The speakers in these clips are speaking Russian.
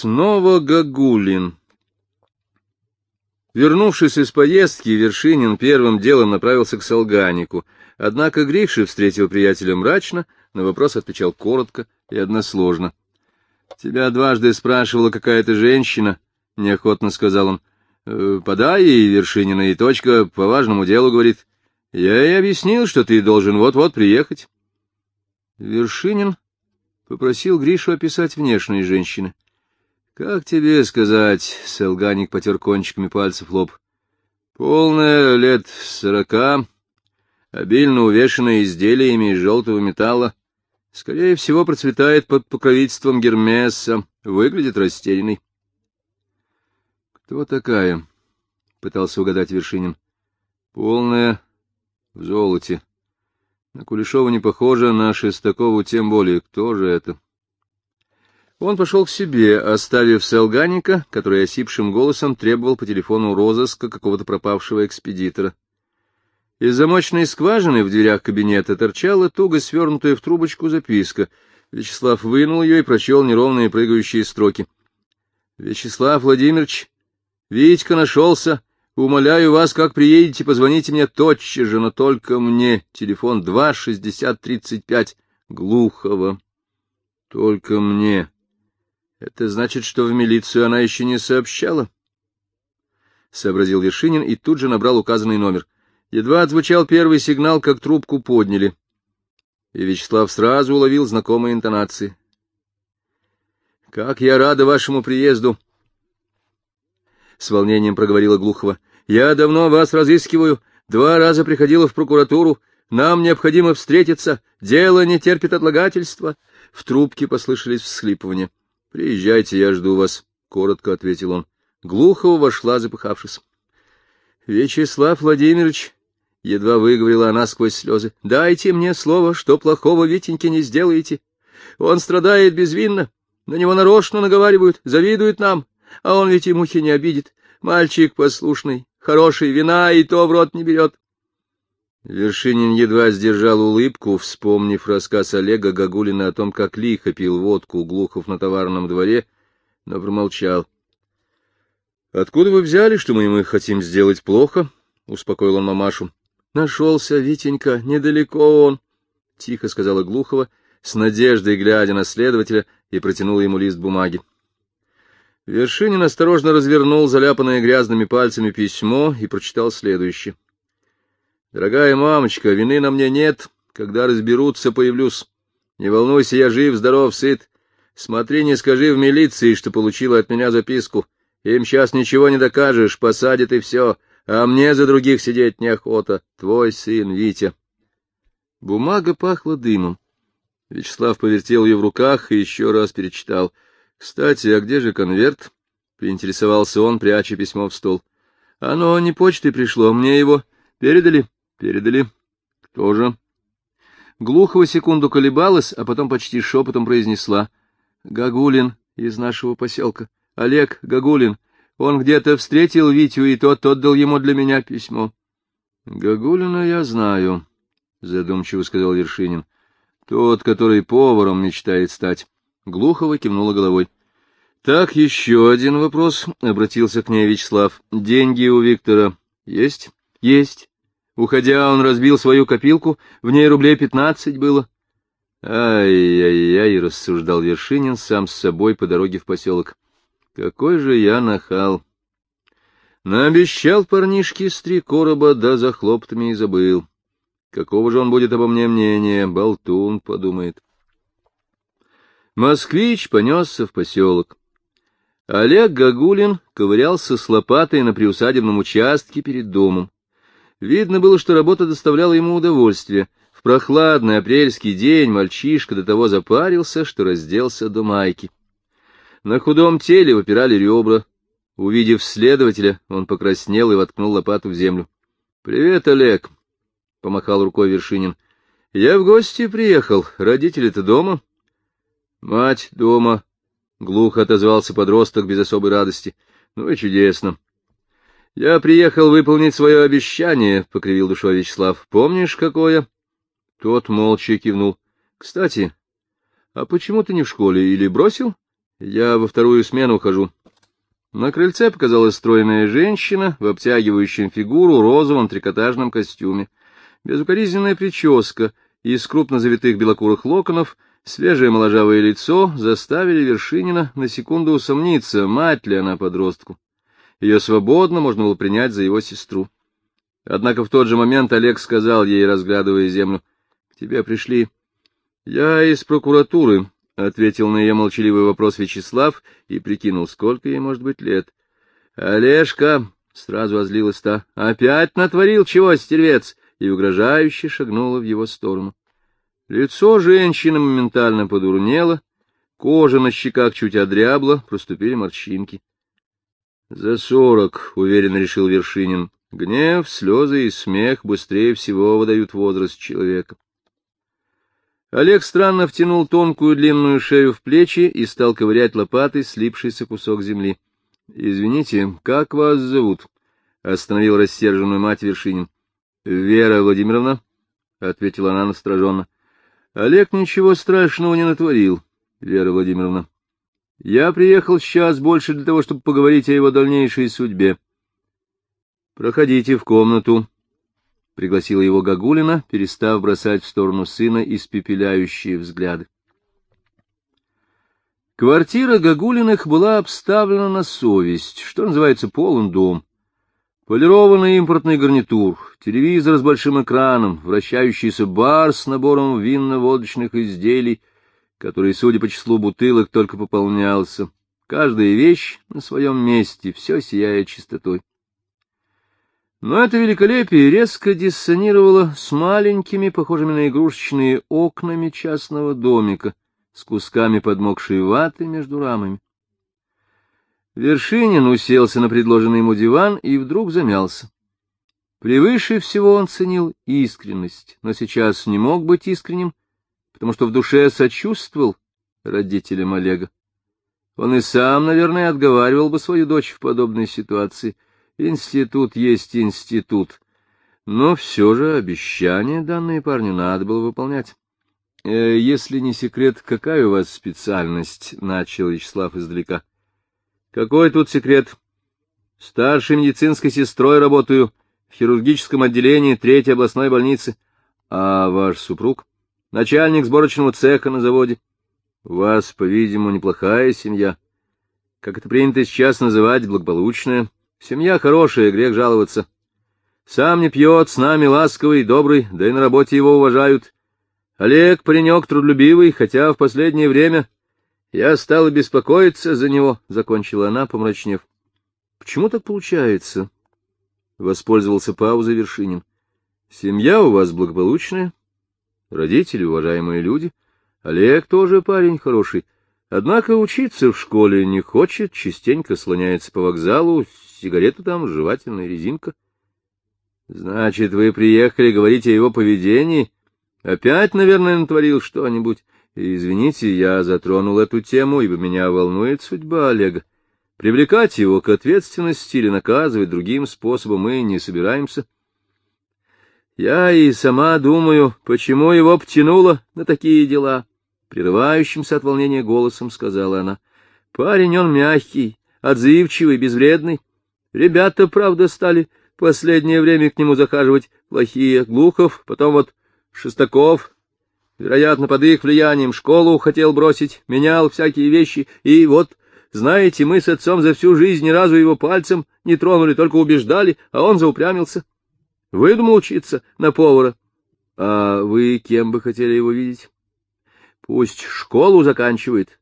Снова Гагулин. Вернувшись из поездки, Вершинин первым делом направился к Солганику. Однако Гриша встретил приятеля мрачно, на вопрос отвечал коротко и односложно. — Тебя дважды спрашивала какая-то женщина, — неохотно сказал он. «Э, — Подай ей Вершинина, и точка по важному делу говорит. Я ей объяснил, что ты должен вот-вот приехать. Вершинин попросил Гришу описать внешность женщины. — как тебе сказать, — Селганик потер кончиками пальцев лоб. Полная лет сорока, обильно увешанная изделиями из желтого металла, скорее всего, процветает под покровительством Гермеса, выглядит растерянной. — Кто такая? — пытался угадать Вершинин. — Полная, в золоте. На Кулешова не похоже, на Шестакову тем более. Кто же это? — он пошел к себе, оставив Селганика, который осипшим голосом требовал по телефону розыска какого-то пропавшего экспедитора. Из замочной скважины в дверях кабинета торчала туго свернутая в трубочку записка. Вячеслав вынул ее и прочел неровные прыгающие строки. — Вячеслав Владимирович, Витька нашелся. Умоляю вас, как приедете, позвоните мне тотчас же, но только мне. Телефон 2-60-35. Глухого. Только мне. Это значит, что в милицию она еще не сообщала? — сообразил Вершинин и тут же набрал указанный номер. Едва отзвучал первый сигнал, как трубку подняли. И Вячеслав сразу уловил знакомые интонации. — Как я рада вашему приезду! — с волнением проговорила Глухова. — Я давно вас разыскиваю, два раза приходила в прокуратуру, нам необходимо встретиться, дело не терпит отлагательства. В трубке послышались всхлипывания. — Приезжайте, я жду вас, — коротко ответил он. Глухова вошла, запыхавшись. — Вячеслав Владимирович, — едва выговорила она сквозь слезы, — дайте мне слово, что плохого Витеньке не сделаете. Он страдает безвинно, на него нарочно наговаривают, завидуют нам, а он ведь и мухи не обидит. Мальчик послушный, хороший, вина и то в рот не берет. Вершинин едва сдержал улыбку, вспомнив рассказ Олега Гагулина о том, как лихо пил водку Глухов на товарном дворе, но промолчал. — Откуда вы взяли, что мы ему хотим сделать плохо? — успокоил он мамашу. — Нашелся, Витенька, недалеко он, — тихо сказала Глухова, с надеждой глядя на следователя, и протянула ему лист бумаги. Вершинин осторожно развернул заляпанное грязными пальцами письмо и прочитал следующее. — Дорогая мамочка, вины на мне нет. Когда разберутся, появлюсь. Не волнуйся, я жив, здоров, сыт. Смотри, не скажи в милиции, что получила от меня записку. Им сейчас ничего не докажешь, посадят и все. А мне за других сидеть неохота. Твой сын Витя. Бумага пахла дымом. Вячеслав повертел ее в руках и еще раз перечитал. — Кстати, а где же конверт? — поинтересовался он, пряча письмо в стол. — Оно не почтой пришло, мне его передали. — Передали. Кто же? Глухого секунду колебалась, а потом почти шепотом произнесла. Гагулин из нашего поселка. Олег Гагулин. Он где-то встретил Витю, и тот отдал ему для меня письмо. — Гагулина я знаю, — задумчиво сказал Вершинин. — Тот, который поваром мечтает стать. Глухова кивнула головой. — Так, еще один вопрос, — обратился к ней Вячеслав. — Деньги у Виктора есть? — Есть. Уходя, он разбил свою копилку, в ней рублей пятнадцать было. «Ай-яй-яй», — рассуждал Вершинин сам с собой по дороге в поселок. «Какой же я нахал!» Наобещал парнишке с три короба, да за хлоптами и забыл. Какого же он будет обо мне мнения, болтун, подумает. Москвич понесся в поселок. Олег Гагулин ковырялся с лопатой на приусадебном участке перед домом. Видно было, что работа доставляла ему удовольствие. В прохладный апрельский день мальчишка до того запарился, что разделся до майки. На худом теле выпирали ребра. Увидев следователя, он покраснел и воткнул лопату в землю. — Привет, Олег! — помахал рукой Вершинин. — Я в гости приехал. Родители-то дома? — Мать дома. — глухо отозвался подросток без особой радости. — Ну и чудесно. Я приехал выполнить свое обещание, — покривил душой Вячеслав. — Помнишь, какое? Тот молча кивнул. — Кстати, а почему ты не в школе или бросил? Я во вторую смену хожу. На крыльце показалась стройная женщина в обтягивающем фигуру розовом трикотажном костюме. Безукоризненная прическа из крупно завитых белокурых локонов, свежее моложавое лицо заставили Вершинина на секунду усомниться, мать ли она подростку. Ее свободно можно было принять за его сестру. Однако в тот же момент Олег сказал ей, разглядывая землю, — К тебе пришли. — Я из прокуратуры, — ответил на ее молчаливый вопрос Вячеслав и прикинул, сколько ей может быть лет. — Олежка, — сразу озлилась та, — опять натворил чего, стервец, и угрожающе шагнула в его сторону. Лицо женщины моментально подурнело, кожа на щеках чуть одрябла, проступили морщинки. — За сорок, — уверенно решил Вершинин. Гнев, слезы и смех быстрее всего выдают возраст человека. Олег странно втянул тонкую длинную шею в плечи и стал ковырять лопатой слипшийся кусок земли. — Извините, как вас зовут? — остановил рассерженную мать Вершинин. — Вера Владимировна, — ответила она настороженно. — Олег ничего страшного не натворил, Вера Владимировна. Я приехал сейчас больше для того, чтобы поговорить о его дальнейшей судьбе. — Проходите в комнату, — пригласила его Гагулина, перестав бросать в сторону сына испепеляющие взгляды. Квартира Гагулиных была обставлена на совесть, что называется полон дом. Полированный импортный гарнитур, телевизор с большим экраном, вращающийся бар с набором винно-водочных изделий — который, судя по числу бутылок, только пополнялся. Каждая вещь на своем месте, все сияя чистотой. Но это великолепие резко диссонировало с маленькими, похожими на игрушечные окнами частного домика, с кусками подмокшей ваты между рамами. Вершинин уселся на предложенный ему диван и вдруг замялся. Превыше всего он ценил искренность, но сейчас не мог быть искренним, потому что в душе сочувствовал родителям Олега. Он и сам, наверное, отговаривал бы свою дочь в подобной ситуации. Институт есть институт. Но все же обещания данные парню надо было выполнять. «Э, — Если не секрет, какая у вас специальность? — начал Вячеслав издалека. — Какой тут секрет? — Старшей медицинской сестрой работаю в хирургическом отделении третьей областной больницы. — А ваш супруг? Начальник сборочного цеха на заводе. У вас, по-видимому, неплохая семья. Как это принято сейчас называть, благополучная. Семья хорошая, грех жаловаться. Сам не пьет, с нами ласковый, добрый, да и на работе его уважают. Олег паренек трудолюбивый, хотя в последнее время я стала беспокоиться за него, — закончила она, помрачнев. — Почему так получается? — воспользовался паузой Вершинин. — Семья у вас благополучная, родители уважаемые люди. Олег тоже парень хороший, однако учиться в школе не хочет, частенько слоняется по вокзалу, сигарету там, жевательная резинка. Значит, вы приехали говорить о его поведении? Опять, наверное, натворил что-нибудь. Извините, я затронул эту тему, ибо меня волнует судьба Олега. Привлекать его к ответственности или наказывать другим способом мы не собираемся. — я и сама думаю, почему его потянуло на такие дела. Прерывающимся от волнения голосом сказала она. Парень он мягкий, отзывчивый, безвредный. Ребята, правда, стали последнее время к нему захаживать плохие. Глухов, потом вот Шестаков. Вероятно, под их влиянием школу хотел бросить, менял всякие вещи. И вот, знаете, мы с отцом за всю жизнь ни разу его пальцем не тронули, только убеждали, а он заупрямился. Выдумал учиться на повара. А вы кем бы хотели его видеть? Пусть школу заканчивает,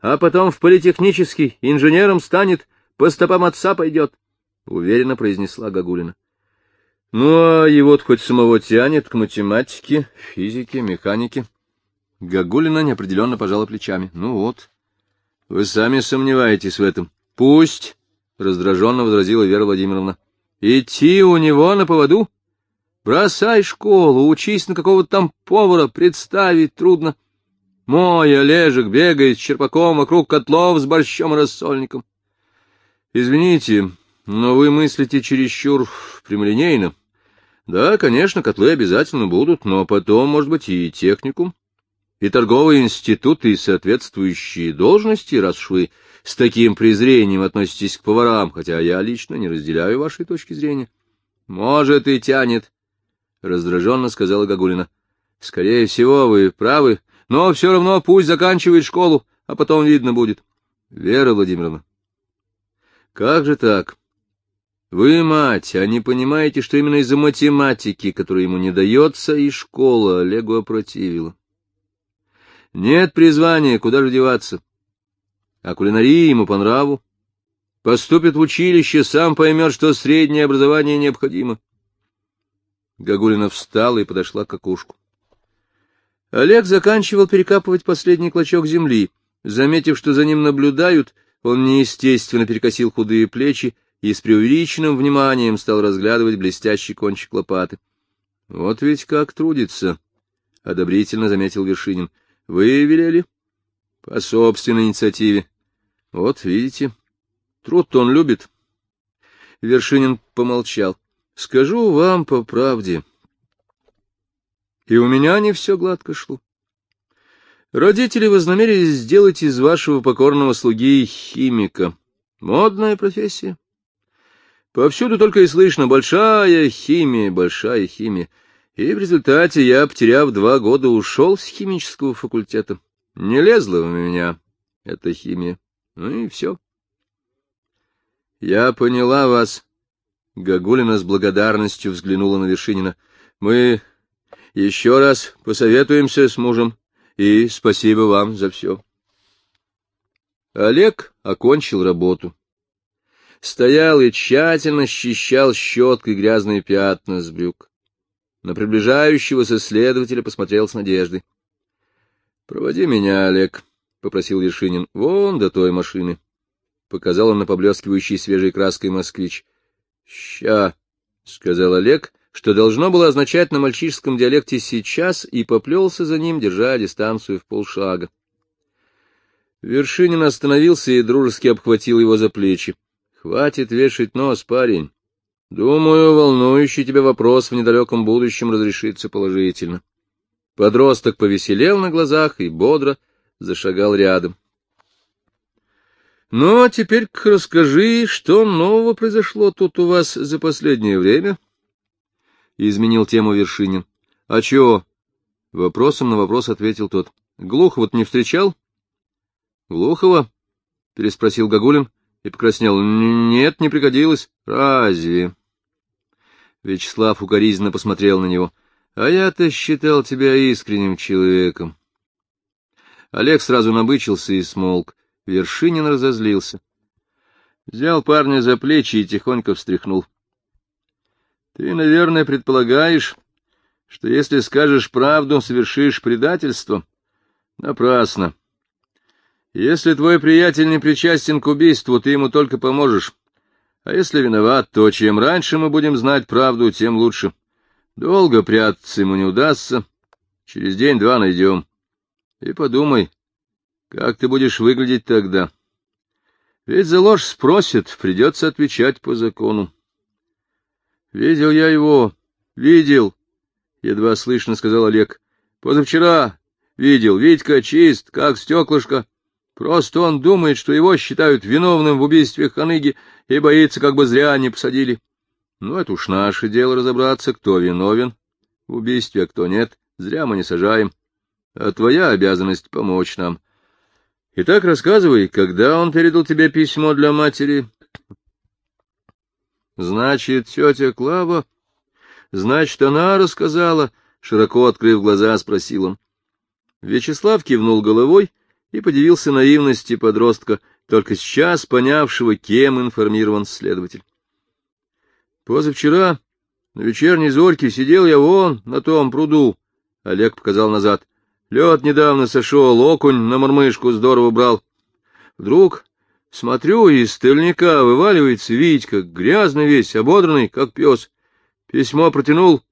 а потом в политехнический инженером станет, по стопам отца пойдет, — уверенно произнесла Гагулина. Ну, а его хоть самого тянет к математике, физике, механике. Гагулина неопределенно пожала плечами. Ну вот, вы сами сомневаетесь в этом. Пусть, — раздраженно возразила Вера Владимировна. Идти у него на поводу? Бросай школу, учись на какого-то там повара, представить трудно. Мой Олежек бегает с черпаком вокруг котлов с борщом и рассольником. Извините, но вы мыслите чересчур прямолинейно. Да, конечно, котлы обязательно будут, но потом, может быть, и техникум. И торговые институты, и соответствующие должности, раз уж вы с таким презрением относитесь к поварам, хотя я лично не разделяю вашей точки зрения. — Может, и тянет, — раздраженно сказала Гагулина. — Скорее всего, вы правы, но все равно пусть заканчивает школу, а потом видно будет. — Вера Владимировна, как же так? Вы мать, а не понимаете, что именно из-за математики, которая ему не дается, и школа Олегу опротивила. Нет призвания, куда же деваться? А кулинария ему по нраву. Поступит в училище, сам поймет, что среднее образование необходимо. Гагулина встала и подошла к окошку. Олег заканчивал перекапывать последний клочок земли. Заметив, что за ним наблюдают, он неестественно перекосил худые плечи и с преувеличенным вниманием стал разглядывать блестящий кончик лопаты. — Вот ведь как трудится, — одобрительно заметил Вершинин. — Вы велели? — По собственной инициативе. — Вот видите, труд-то он любит. Вершинин помолчал. — Скажу вам по правде. И у меня не все гладко шло. Родители вознамерились сделать из вашего покорного слуги химика. Модная профессия. Повсюду только и слышно «большая химия, большая химия». И в результате я, потеряв два года, ушел с химического факультета. Не лезла у меня эта химия. Ну и все. Я поняла вас. Гагулина с благодарностью взглянула на Вершинина. Мы еще раз посоветуемся с мужем и спасибо вам за все. Олег окончил работу. Стоял и тщательно счищал щеткой грязные пятна с брюк. На приближающегося следователя посмотрел с надеждой. — Проводи меня, Олег, — попросил Вершинин, — вон до той машины. Показал он на поблескивающий свежей краской москвич. — Ща, — сказал Олег, что должно было означать на мальчишеском диалекте «сейчас», и поплелся за ним, держа дистанцию в полшага. Вершинин остановился и дружески обхватил его за плечи. — Хватит вешать нос, парень. Думаю, волнующий тебя вопрос в недалеком будущем разрешится положительно. Подросток повеселел на глазах и бодро зашагал рядом. — Ну, а теперь расскажи, что нового произошло тут у вас за последнее время? —— изменил тему Вершинин. — А чего? — вопросом на вопрос ответил тот. — Глухова-то не встречал? — Глухова? — переспросил Гагулин и покраснел. — Нет, не пригодилось. — Разве? Вячеслав укоризненно посмотрел на него. — А я-то считал тебя искренним человеком. Олег сразу набычился и смолк. Вершинин разозлился. Взял парня за плечи и тихонько встряхнул. — ты, наверное, предполагаешь, что если скажешь правду, совершишь предательство? Напрасно. Если твой приятель не причастен к убийству, ты ему только поможешь. А если виноват, то чем раньше мы будем знать правду, тем лучше. Долго прятаться ему не удастся. Через день-два найдем. И подумай, как ты будешь выглядеть тогда. Ведь за ложь спросят, придется отвечать по закону. — Видел я его, видел, — едва слышно сказал Олег. — Позавчера видел, Витька чист, как стеклышко. Просто он думает, что его считают виновным в убийстве Ханыги и боится, как бы зря не посадили. Ну, это уж наше дело разобраться, кто виновен в убийстве, а кто нет. Зря мы не сажаем. А твоя обязанность — помочь нам. Итак, рассказывай, когда он передал тебе письмо для матери? Значит, тетя Клава... Значит, она рассказала, широко открыв глаза, спросил он. Вячеслав кивнул головой и подивился наивности подростка, только сейчас понявшего, кем информирован следователь. Позавчера на вечерней зорьке сидел я вон на том пруду, — Олег показал назад. Лед недавно сошел, окунь на мормышку здорово брал. Вдруг Смотрю, из тыльника вываливается Витька, грязный весь, ободранный, как пес. Письмо протянул,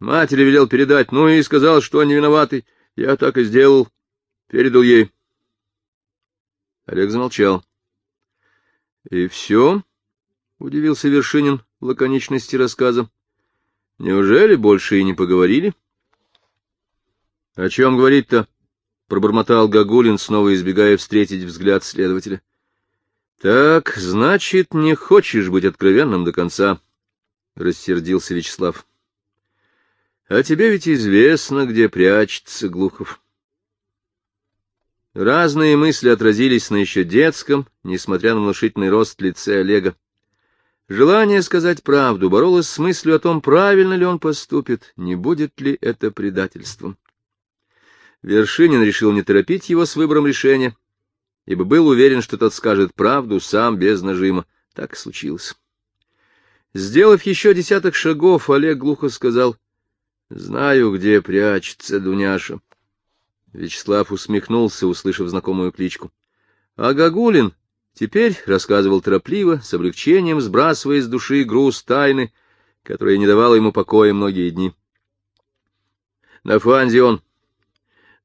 матери велел передать, ну и сказал, что не виноватый. Я так и сделал, передал ей. Олег замолчал. — И все? — удивился Вершинин в лаконичности рассказа. — Неужели больше и не поговорили? — О чем говорить-то? — пробормотал Гагулин, снова избегая встретить взгляд следователя. — Так, значит, не хочешь быть откровенным до конца, — рассердился Вячеслав. — А тебе ведь известно, где прячется Глухов. Разные мысли отразились на еще детском, несмотря на внушительный рост лице Олега. Желание сказать правду боролось с мыслью о том, правильно ли он поступит, не будет ли это предательством. Вершинин решил не торопить его с выбором решения, ибо был уверен, что тот скажет правду сам без нажима. Так и случилось. Сделав еще десяток шагов, Олег глухо сказал, — Знаю, где прячется Дуняша. Вячеслав усмехнулся, услышав знакомую кличку. А Гагулин теперь рассказывал торопливо, с облегчением сбрасывая с души груз тайны, которая не давала ему покоя многие дни. На фанзе он.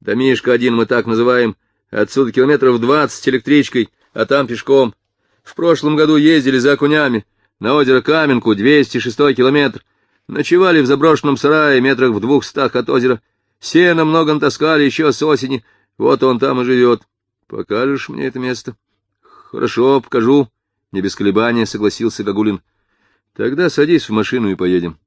Домишко один мы так называем, Отсюда километров двадцать электричкой, а там пешком. В прошлом году ездили за окунями. На озеро Каменку, 206 километр. Ночевали в заброшенном сарае метрах в двухстах от озера. Сено много натаскали еще с осени. Вот он там и живет. Покажешь мне это место? Хорошо, покажу. Не без колебания согласился Гагулин. Тогда садись в машину и поедем.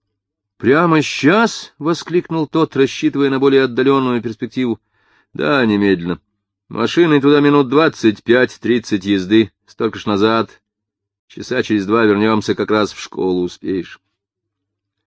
Прямо сейчас? — воскликнул тот, рассчитывая на более отдаленную перспективу. — Да, немедленно. Машиной туда минут двадцать пять-тридцать езды, столько ж назад. Часа через два вернемся, как раз в школу успеешь.